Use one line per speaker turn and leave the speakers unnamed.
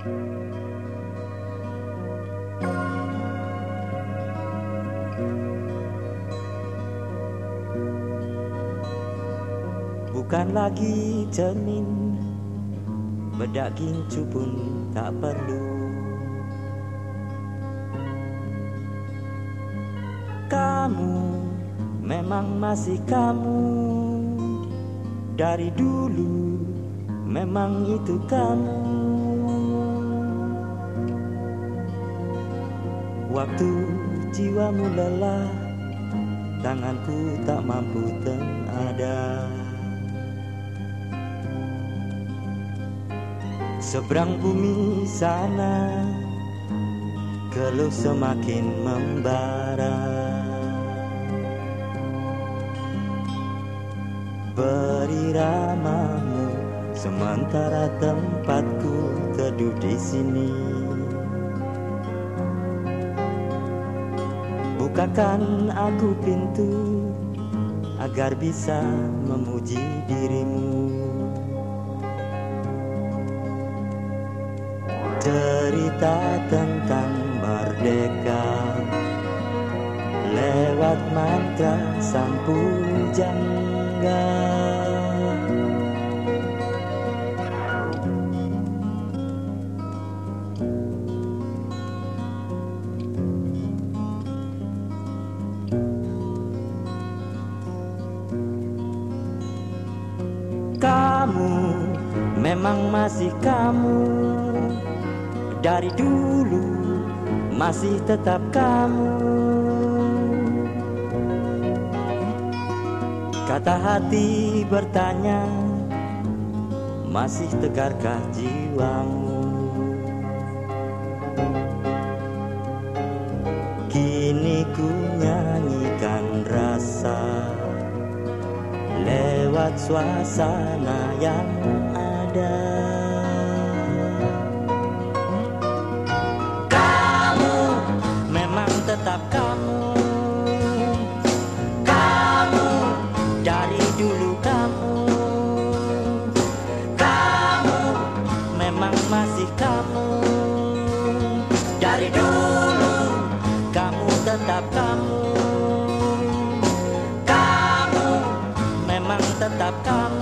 Bukan lagi cermin Bedak gincu pun tak perlu. Kamu memang masih kamu. Dari dulu memang itu kamu Waktu jiwamu lelah Tanganku tak mampu tenada. Seberang bumi sana Keluh semakin membara. Beri ramamu Sementara tempatku teduh di sini Bukakan aku pintu Agar bisa memuji dirimu. Cerita tentang merdeka Lewat mantra sang pujangga Kamu memang masih kamu. Dari dulu masih tetap kamu. Kata hati bertanya Masih tegarkah jiwamu? Kini ku Lewat suasana yang ada. Tetap kamu. Kamu dari dulu kamu. Kamu memang masih kamu. Dari dulu tetap kamu